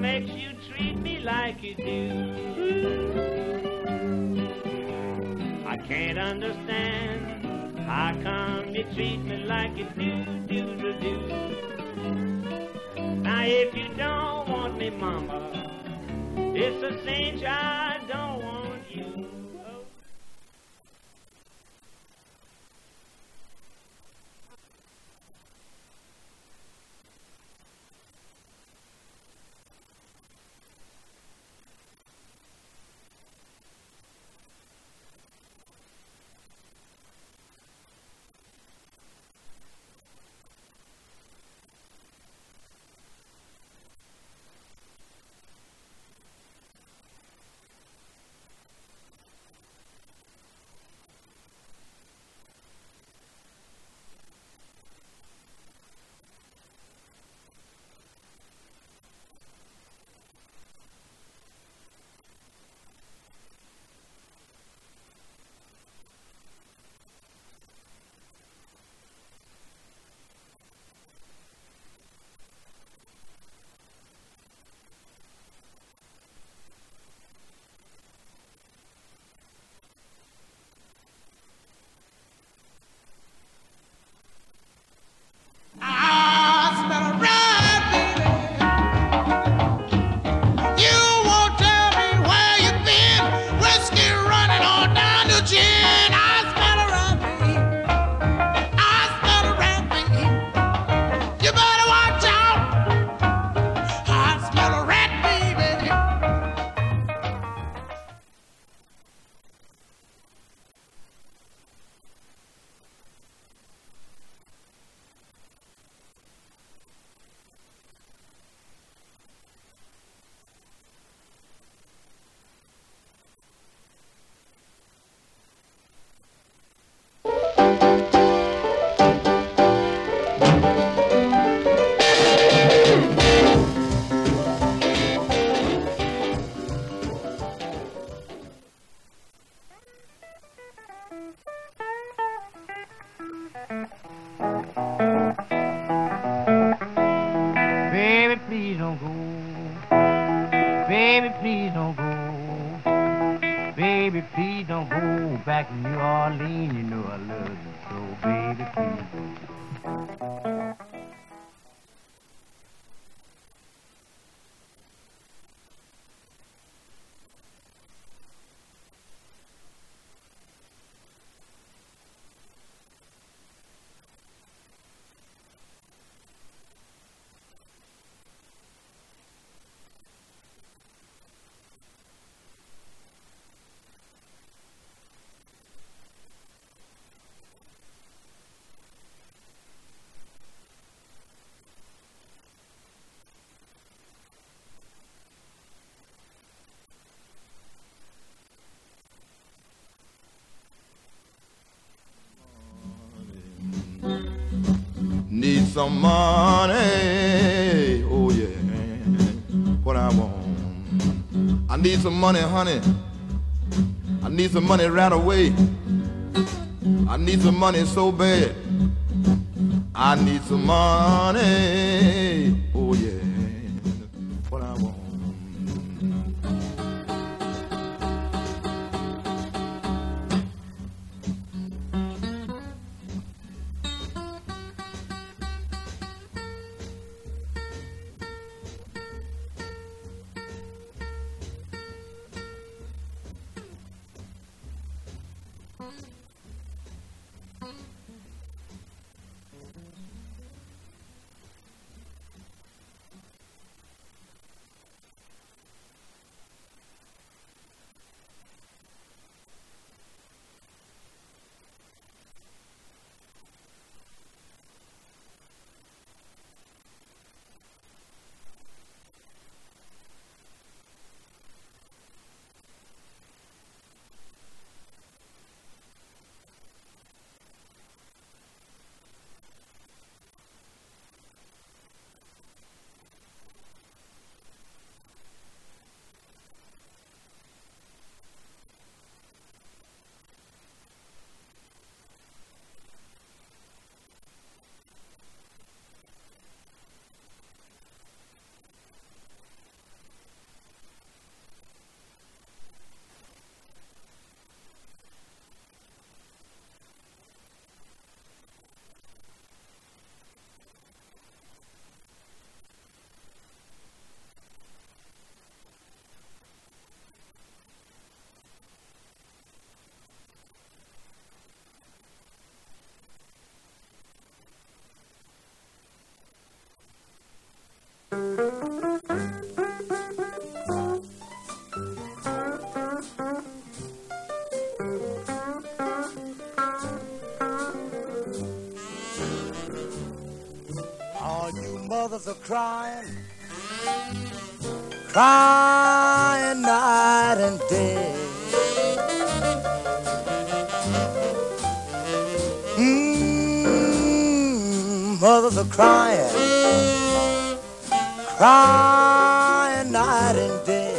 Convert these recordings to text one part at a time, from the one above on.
Makes you treat me like you do? I can't understand how come you treat me like you do, do, do, do. Now if you don't want me, mama, it's a cinch I don't Baby, please don't go back to New Orleans. You know I love you so. Baby, please some money, oh yeah, what I want. I need some money, honey. I need some money right away. I need some money so bad. I need some money, are crying, crying night and day. Mm, mothers are crying, crying night and day.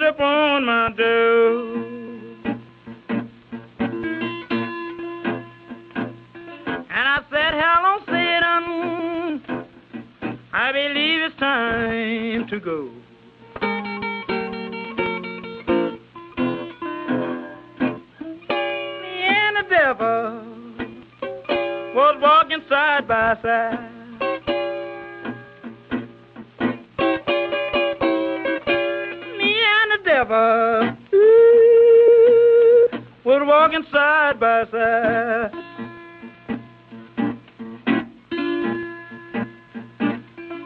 Knocked upon my door. And I said, hello, Satan, I believe it's time to go. Me and the devil was walking side by side. Walking side by side.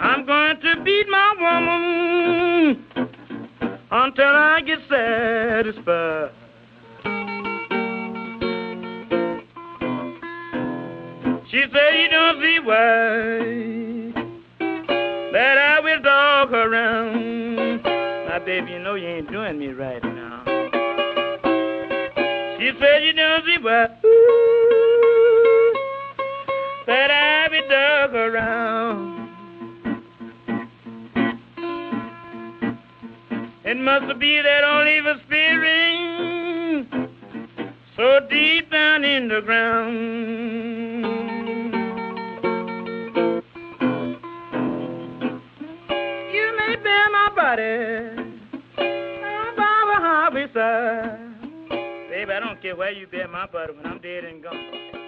I'm going to beat my woman until I get satisfied. She said you don't see why that I will dog around. Now, baby, you know you ain't doing me right. She said you don't see why ooh, that I dog her around. must be that old evil spirit so deep down in the ground. You may bear my body care where you bear my body when I'm dead and gone.